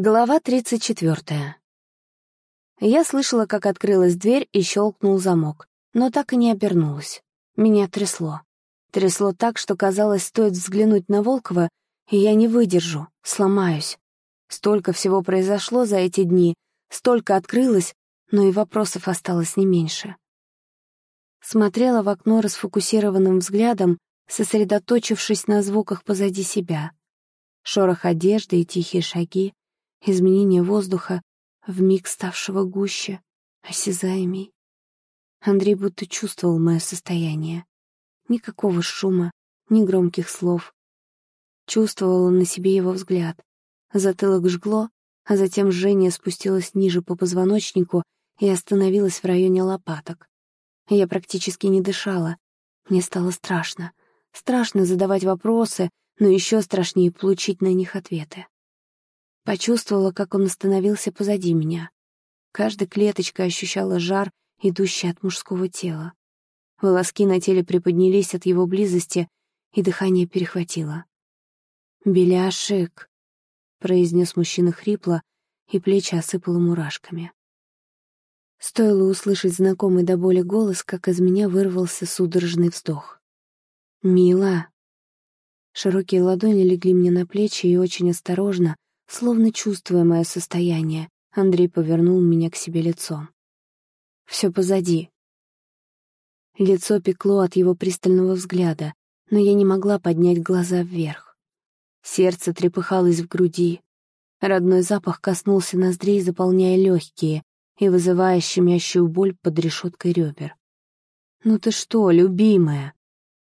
Глава 34. Я слышала, как открылась дверь и щелкнул замок, но так и не обернулась. Меня трясло. Трясло так, что казалось, стоит взглянуть на Волкова, и я не выдержу, сломаюсь. Столько всего произошло за эти дни, столько открылось, но и вопросов осталось не меньше. Смотрела в окно расфокусированным взглядом, сосредоточившись на звуках позади себя. Шорох одежды и тихие шаги, изменение воздуха, вмиг ставшего гуще, осязаемей. Андрей будто чувствовал мое состояние. Никакого шума, ни громких слов. Чувствовала на себе его взгляд. Затылок жгло, а затем жжение спустилось ниже по позвоночнику и остановилось в районе лопаток. Я практически не дышала. Мне стало страшно. Страшно задавать вопросы, но еще страшнее получить на них ответы. Почувствовала, как он остановился позади меня. Каждая клеточка ощущала жар, идущий от мужского тела. Волоски на теле приподнялись от его близости, и дыхание перехватило. «Беляшик», — произнес мужчина хрипло, и плечи осыпало мурашками. Стоило услышать знакомый до боли голос, как из меня вырвался судорожный вздох. «Мила!» Широкие ладони легли мне на плечи и очень осторожно, Словно чувствуя мое состояние, Андрей повернул меня к себе лицом. Все позади. Лицо пекло от его пристального взгляда, но я не могла поднять глаза вверх. Сердце трепыхалось в груди. Родной запах коснулся ноздрей, заполняя легкие и вызывая щемящую боль под решеткой ребер. «Ну ты что, любимая?»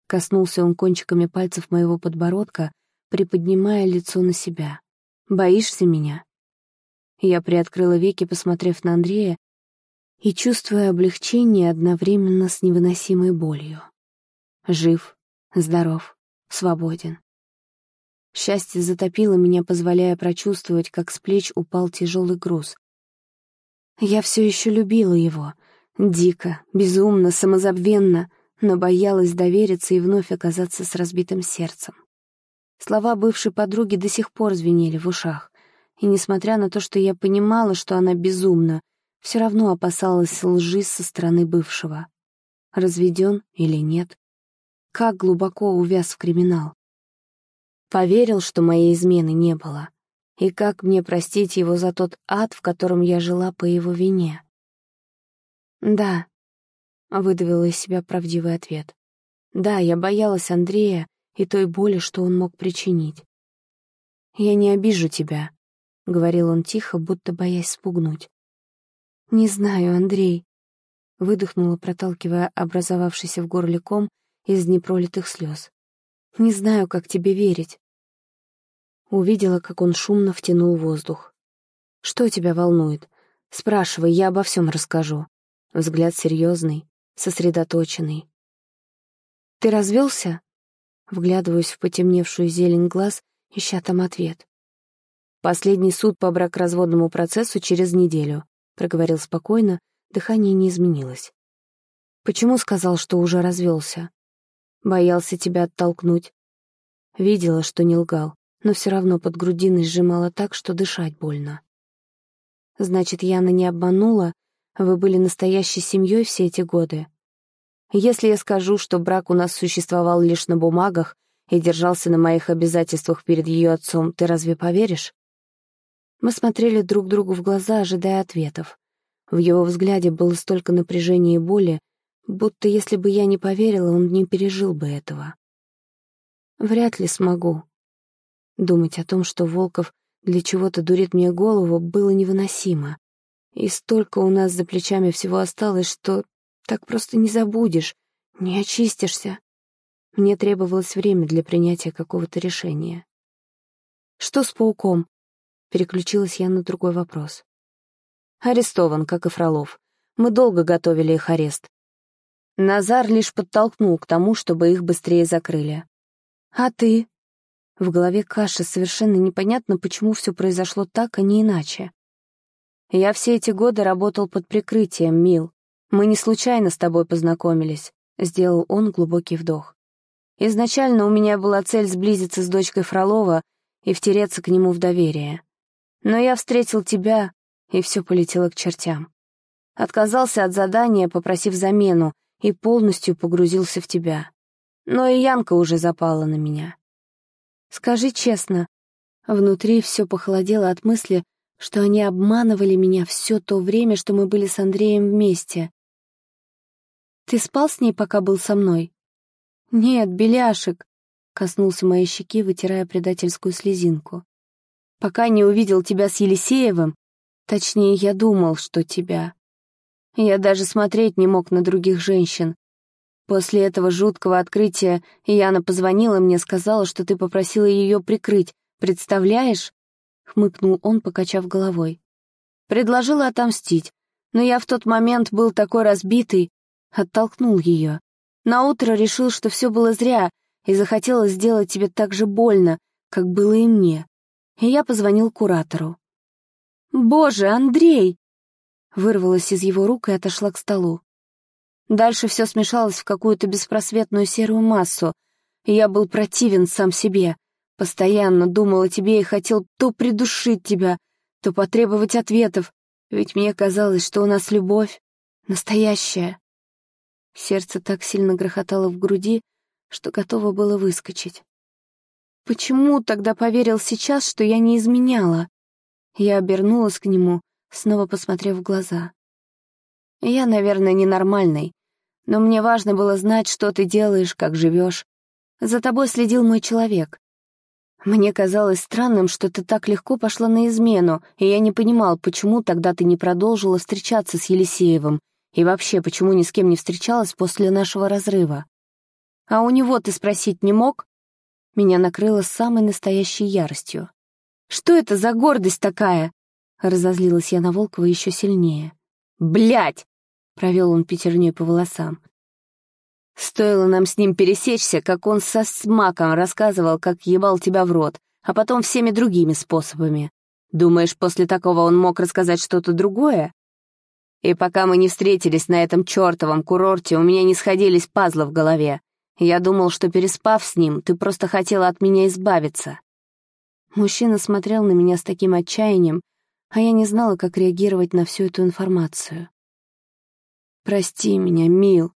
Коснулся он кончиками пальцев моего подбородка, приподнимая лицо на себя. Боишься меня?» Я приоткрыла веки, посмотрев на Андрея, и чувствуя облегчение одновременно с невыносимой болью. Жив, здоров, свободен. Счастье затопило меня, позволяя прочувствовать, как с плеч упал тяжелый груз. Я все еще любила его. Дико, безумно, самозабвенно, но боялась довериться и вновь оказаться с разбитым сердцем. Слова бывшей подруги до сих пор звенели в ушах. И несмотря на то, что я понимала, что она безумна, все равно опасалась лжи со стороны бывшего. Разведен или нет? Как глубоко увяз в криминал? Поверил, что моей измены не было. И как мне простить его за тот ад, в котором я жила по его вине? «Да», — выдавила из себя правдивый ответ. «Да, я боялась Андрея, и той боли, что он мог причинить. «Я не обижу тебя», — говорил он тихо, будто боясь спугнуть. «Не знаю, Андрей», — выдохнула, проталкивая образовавшийся в горле ком из непролитых слез. «Не знаю, как тебе верить». Увидела, как он шумно втянул воздух. «Что тебя волнует? Спрашивай, я обо всем расскажу». Взгляд серьезный, сосредоточенный. «Ты развелся?» Вглядываюсь в потемневшую зелень глаз, ища там ответ. «Последний суд по бракоразводному процессу через неделю», — проговорил спокойно, дыхание не изменилось. «Почему сказал, что уже развелся? Боялся тебя оттолкнуть. Видела, что не лгал, но все равно под грудиной сжимала так, что дышать больно. Значит, Яна не обманула, вы были настоящей семьей все эти годы. Если я скажу, что брак у нас существовал лишь на бумагах и держался на моих обязательствах перед ее отцом, ты разве поверишь? Мы смотрели друг другу в глаза, ожидая ответов. В его взгляде было столько напряжения и боли, будто если бы я не поверила, он не пережил бы этого. Вряд ли смогу. Думать о том, что Волков для чего-то дурит мне голову, было невыносимо. И столько у нас за плечами всего осталось, что так просто не забудешь, не очистишься. Мне требовалось время для принятия какого-то решения. «Что с пауком?» Переключилась я на другой вопрос. «Арестован, как и Фролов. Мы долго готовили их арест. Назар лишь подтолкнул к тому, чтобы их быстрее закрыли. «А ты?» В голове каша, совершенно непонятно, почему все произошло так, а не иначе. Я все эти годы работал под прикрытием, Мил. Мы не случайно с тобой познакомились», — сделал он глубокий вдох. «Изначально у меня была цель сблизиться с дочкой Фролова и втереться к нему в доверие. Но я встретил тебя, и все полетело к чертям. Отказался от задания, попросив замену, и полностью погрузился в тебя. Но и Янка уже запала на меня. Скажи честно, внутри все похолодело от мысли, что они обманывали меня все то время, что мы были с Андреем вместе. Ты спал с ней, пока был со мной? Нет, беляшек, коснулся моей щеки, вытирая предательскую слезинку. Пока не увидел тебя с Елисеевым, точнее, я думал, что тебя. Я даже смотреть не мог на других женщин. После этого жуткого открытия Яна позвонила мне, сказала, что ты попросила ее прикрыть. Представляешь? Хмыкнул он, покачав головой. Предложила отомстить, но я в тот момент был такой разбитый, оттолкнул ее. Наутро решил, что все было зря, и захотела сделать тебе так же больно, как было и мне. И я позвонил куратору. «Боже, Андрей!» Вырвалась из его рук и отошла к столу. Дальше все смешалось в какую-то беспросветную серую массу, и я был противен сам себе. Постоянно думал о тебе и хотел то придушить тебя, то потребовать ответов, ведь мне казалось, что у нас любовь настоящая. Сердце так сильно грохотало в груди, что готово было выскочить. Почему тогда поверил сейчас, что я не изменяла? Я обернулась к нему, снова посмотрев в глаза. Я, наверное, ненормальный, но мне важно было знать, что ты делаешь, как живешь. За тобой следил мой человек. Мне казалось странным, что ты так легко пошла на измену, и я не понимал, почему тогда ты не продолжила встречаться с Елисеевым, и вообще, почему ни с кем не встречалась после нашего разрыва. А у него ты спросить не мог? Меня накрыло самой настоящей яростью. «Что это за гордость такая?» Разозлилась я на Волкова еще сильнее. Блять! провел он пятерней по волосам. «Стоило нам с ним пересечься, как он со смаком рассказывал, как ебал тебя в рот, а потом всеми другими способами. Думаешь, после такого он мог рассказать что-то другое? И пока мы не встретились на этом чертовом курорте, у меня не сходились пазлы в голове. Я думал, что, переспав с ним, ты просто хотела от меня избавиться». Мужчина смотрел на меня с таким отчаянием, а я не знала, как реагировать на всю эту информацию. «Прости меня, Мил.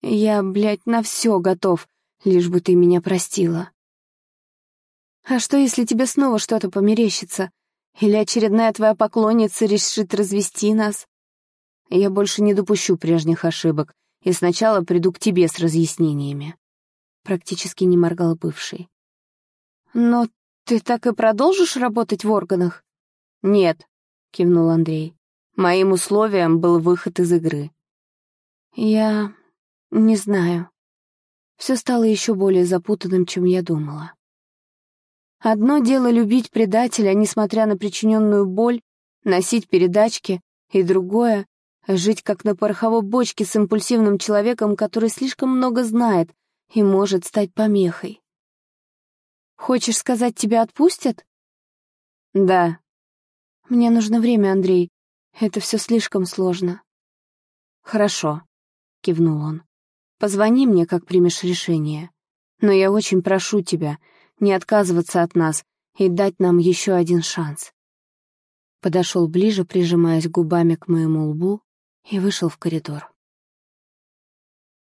Я, блядь, на все готов, лишь бы ты меня простила». «А что, если тебе снова что-то померещится? Или очередная твоя поклонница решит развести нас?» «Я больше не допущу прежних ошибок, и сначала приду к тебе с разъяснениями. Практически не моргал бывший. Но ты так и продолжишь работать в органах? Нет, кивнул Андрей. Моим условием был выход из игры. Я не знаю. Все стало еще более запутанным, чем я думала. Одно дело любить предателя, несмотря на причиненную боль, носить передачки, и другое Жить как на пороховой бочке с импульсивным человеком, который слишком много знает и может стать помехой. «Хочешь сказать, тебя отпустят?» «Да». «Мне нужно время, Андрей. Это все слишком сложно». «Хорошо», — кивнул он. «Позвони мне, как примешь решение. Но я очень прошу тебя не отказываться от нас и дать нам еще один шанс». Подошел ближе, прижимаясь губами к моему лбу, и вышел в коридор.